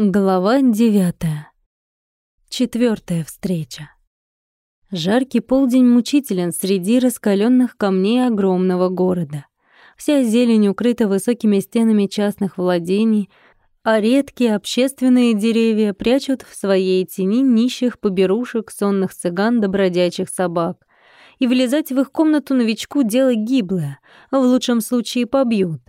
Глава девятая. Четвертая встреча. Жаркий полдень мучителен среди раскаленных камней огромного города. Вся зелень укрыта высокими стенами частных владений, а редкие общественные деревья прячут в своей тени нищих поберушек, сонных цыган да бродячих собак. И влезать в их комнату новичку дело гиблое, в лучшем случае побьют.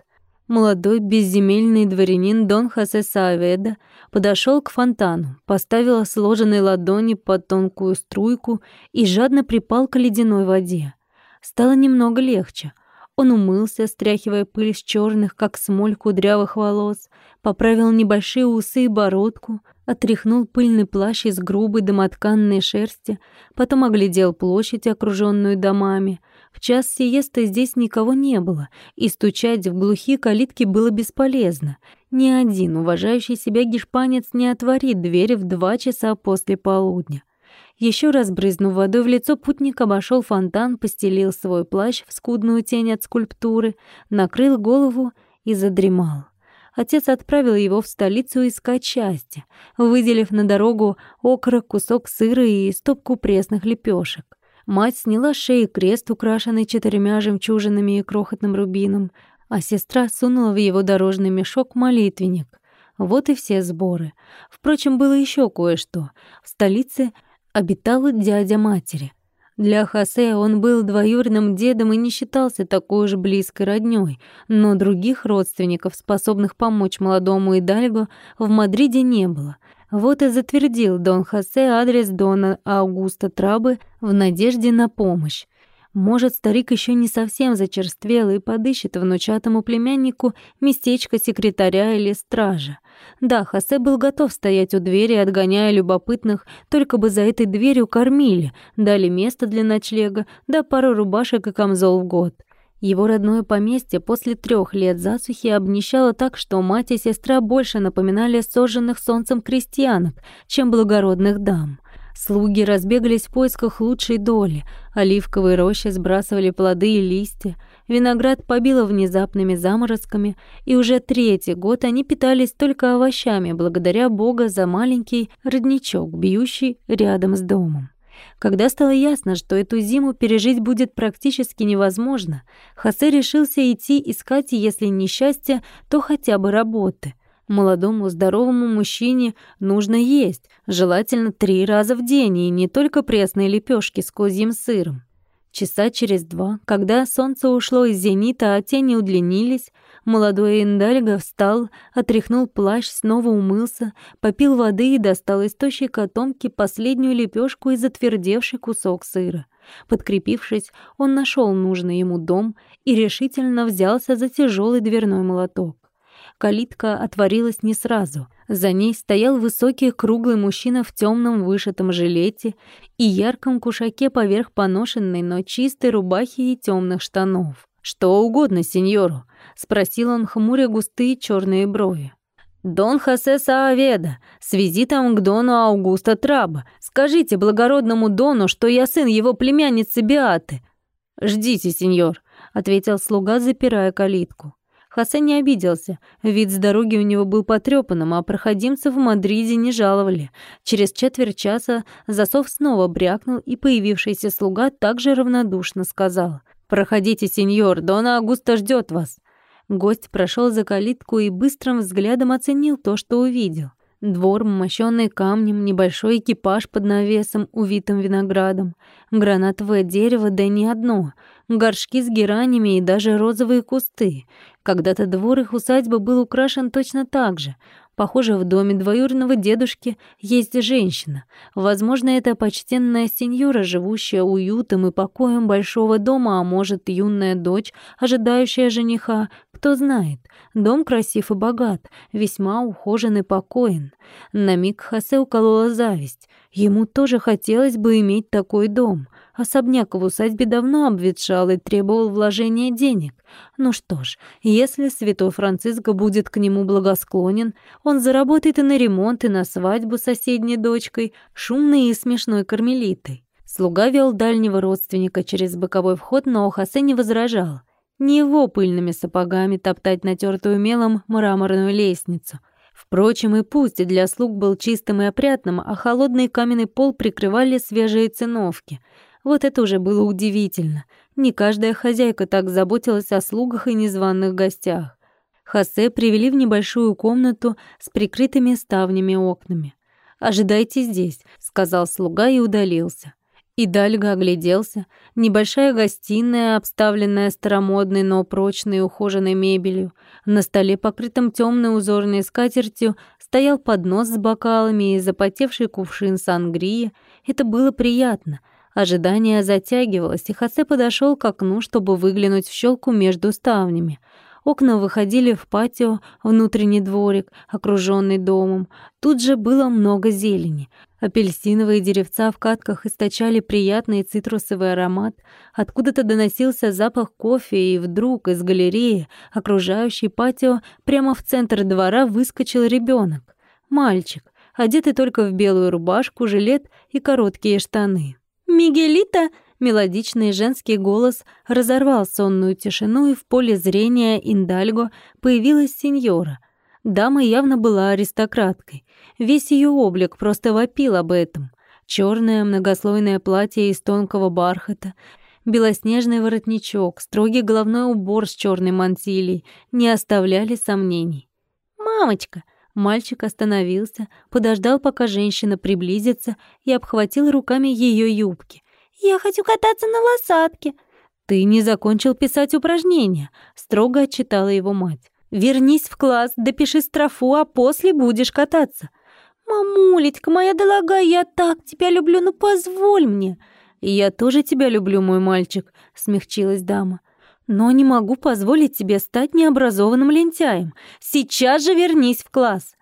Молодой безземельный дворянин Дон Хосе Сааведа подошел к фонтану, поставил сложенные ладони под тонкую струйку и жадно припал к ледяной воде. Стало немного легче. Он умылся, стряхивая пыль с черных, как смоль, кудрявых волос, поправил небольшие усы и бородку, отряхнул пыльный плащ из грубой домотканной шерсти, потом оглядел площадь, окруженную домами — в час сиесты здесь никого не было, и стучать в глухие калитки было бесполезно. Ни один уважающий себя гешпанец не отворит двери в два часа после полудня. Еще раз брызнув водой в лицо, путник обошел фонтан, постелил свой плащ в скудную тень от скульптуры, накрыл голову и задремал. Отец отправил его в столицу искать счастья, выделив на дорогу окорок, кусок сыра и стопку пресных лепешек. Мать сняла с шеи крест, украшенный четырьмя жемчужинами и крохотным рубином, а сестра сунула в его дорожный мешок молитвенник. Вот и все сборы. Впрочем, было еще кое-что. В столице обитал дядя матери. Для Хосе он был двоюродным дедом и не считался такой уж близкой роднёй, но других родственников, способных помочь молодому Идальго, в Мадриде не было. Вот и затвердил Дон Хосе адрес Дона Аугуста Трабы в надежде на помощь. Может, старик еще не совсем зачерствел и подыщет внучатому племяннику местечко секретаря или стража. Да, Хосе был готов стоять у двери, отгоняя любопытных, только бы за этой дверью кормили, дали место для ночлега, да пару рубашек и камзол в год. Его родное поместье после трех лет засухи обнищало так, что мать и сестра больше напоминали сожженных солнцем крестьянок, чем благородных дам. Слуги разбегались в поисках лучшей доли, оливковые рощи сбрасывали плоды и листья, виноград побило внезапными заморозками, и уже третий год они питались только овощами, благодаря Бога за маленький родничок, бьющий рядом с домом. Когда стало ясно, что эту зиму пережить будет практически невозможно, Хосе решился идти искать, если не счастье, то хотя бы работы. Молодому здоровому мужчине нужно есть, желательно три раза в день, и не только пресные лепешки с козьим сыром. Часа через два, когда солнце ушло из зенита, а тени удлинились, молодой Эндальго встал, отряхнул плащ, снова умылся, попил воды и достал из тощей котомки последнюю лепешку и затвердевший кусок сыра. Подкрепившись, он нашел нужный ему дом и решительно взялся за тяжелый дверной молоток. Калитка отворилась не сразу. За ней стоял высокий круглый мужчина в темном вышитом жилете и ярком кушаке поверх поношенной, но чистой рубахи и темных штанов. «Что угодно сеньору?» — спросил он, хмуря густые черные брови. «Дон Хосе Сааведа, с визитом к дону Аугуста Траба. Скажите благородному дону, что я сын его племянницы Биаты». «Ждите, сеньор», — ответил слуга, запирая калитку. Хосе не обиделся. Вид с дороги у него был потрёпанным, а проходимцев в Мадриде не жаловали. Через четверть часа засов снова брякнул, и появившийся слуга также равнодушно сказал. «Проходите, сеньор, Дона Агуста ждёт вас». Гость прошёл за калитку и быстрым взглядом оценил то, что увидел. Двор, мощенный камнем, небольшой экипаж под навесом, увитым виноградом, гранатовое дерево, да не одно, горшки с геранями и даже розовые кусты. Когда-то двор их усадьбы был украшен точно так же. Похоже, в доме двоюродного дедушки есть женщина. Возможно, это почтенная сеньора, живущая уютом и покоем большого дома, а может, юная дочь, ожидающая жениха. Кто знает. Дом красив и богат, весьма ухожен и покоен. На миг Хосе уколола зависть. Ему тоже хотелось бы иметь такой дом. Особняк в усадьбе давно обветшал и требовал вложения денег. Ну что ж, если святой Франциско будет к нему благосклонен, он заработает и на ремонт, и на свадьбу с соседней дочкой, шумной и смешной кармелитой. Слуга вел дальнего родственника через боковой вход, но Хосе не возражал. Не его пыльными сапогами топтать натертую мелом мраморную лестницу. Впрочем, и пусть для слуг был чистым и опрятным, а холодный каменный пол прикрывали свежие циновки. Вот это уже было удивительно. Не каждая хозяйка так заботилась о слугах и незваных гостях. Хосе привели в небольшую комнату с прикрытыми ставнями окнами. «Ожидайте здесь», — сказал слуга и удалился. И Дальга огляделся. Небольшая гостиная, обставленная старомодной, но прочной и ухоженной мебелью. На столе, покрытом темной узорной скатертью, стоял поднос с бокалами и запотевший кувшин сангрии. Это было приятно. Ожидание затягивалось, и Хосе подошел к окну, чтобы выглянуть в щелку между ставнями. Окна выходили в патио, внутренний дворик, окруженный домом. Тут же было много зелени. Апельсиновые деревца в катках источали приятный цитрусовый аромат. Откуда-то доносился запах кофе, и вдруг из галереи, окружающей патио, прямо в центр двора выскочил ребенок. Мальчик, одетый только в белую рубашку, жилет и короткие штаны. «Мигелита!» Мелодичный женский голос разорвал сонную тишину, и в поле зрения Индальго появилась сеньора. Дама явно была аристократкой. Весь ее облик просто вопил об этом. Черное многослойное платье из тонкого бархата, белоснежный воротничок, строгий головной убор с черной мантилией не оставляли сомнений. «Мамочка!» Мальчик остановился, подождал, пока женщина приблизится, и обхватил руками ее юбки. «Я хочу кататься на лосатке». «Ты не закончил писать упражнения», — строго отчитала его мать. «Вернись в класс, допиши строфу, а после будешь кататься». «Мамулечка моя дорогая, я так тебя люблю, ну позволь мне». «Я тоже тебя люблю, мой мальчик», — смягчилась дама. «Но не могу позволить тебе стать необразованным лентяем. Сейчас же вернись в класс».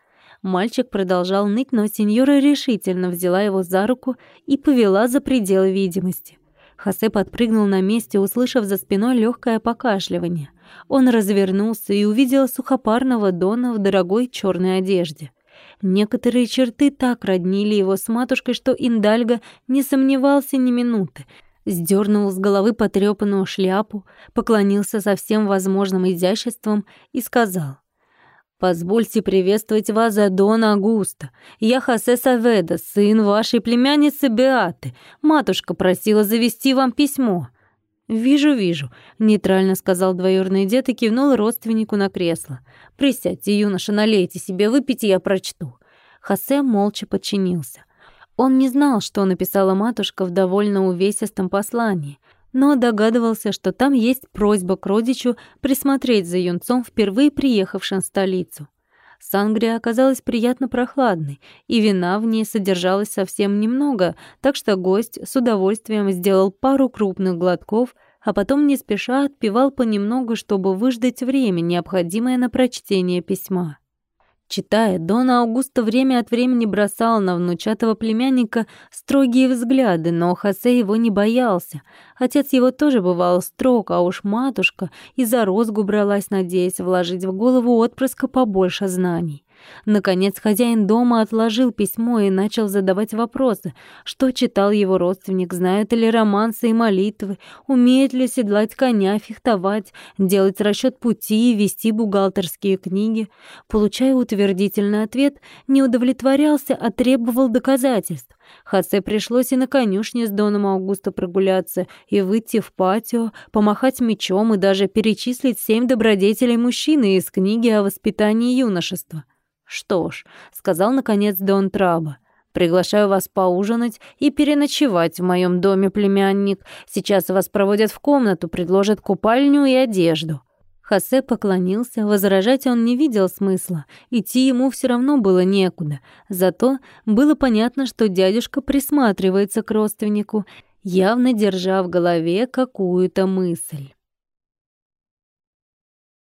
Мальчик продолжал ныть, но сеньора решительно взяла его за руку и повела за пределы видимости. Хосе подпрыгнул на месте, услышав за спиной легкое покашливание. Он развернулся и увидел сухопарного Дона в дорогой черной одежде. Некоторые черты так роднили его с матушкой, что Индальго не сомневался ни минуты. Сдернул с головы потрепанную шляпу, поклонился со всем возможным изяществом и сказал «Позвольте приветствовать вас, Дон Агуста. Я Хосе Саведа, сын вашей племянницы Беаты. Матушка просила завести вам письмо». «Вижу, вижу», — нейтрально сказал двоюродный дед и кивнул родственнику на кресло. «Присядьте, юноша, налейте себе, выпейте, я прочту». Хосе молча подчинился. Он не знал, что написала матушка в довольно увесистом послании, но догадывался, что там есть просьба к родичу присмотреть за юнцом, впервые приехавшим в столицу. Сангрия оказалась приятно прохладной, и вина в ней содержалось совсем немного, так что гость с удовольствием сделал пару крупных глотков, а потом не спеша отпивал понемногу, чтобы выждать время, необходимое на прочтение письма. Читая, Дон Аугусто время от времени бросал на внучатого племянника строгие взгляды, но Хосе его не боялся. Отец его тоже бывал строг, а уж матушка и за розгу бралась, надеясь вложить в голову отпрыска побольше знаний. Наконец хозяин дома отложил письмо и начал задавать вопросы. Что читал его родственник, знает ли романсы и молитвы, умеет ли седлать коня, фехтовать, делать расчет пути и вести бухгалтерские книги. Получая утвердительный ответ, не удовлетворялся, а требовал доказательств. Хасе пришлось и на конюшне с Доном Аугуста прогуляться, и выйти в патио, помахать мечом и даже перечислить семь добродетелей мужчины из книги о воспитании юношества. «Что ж», — сказал наконец Дон Траба, «приглашаю вас поужинать и переночевать в моем доме, племянник. Сейчас вас проводят в комнату, предложат купальню и одежду». Хосе поклонился, возражать он не видел смысла, идти ему все равно было некуда. Зато было понятно, что дядюшка присматривается к родственнику, явно держа в голове какую-то мысль.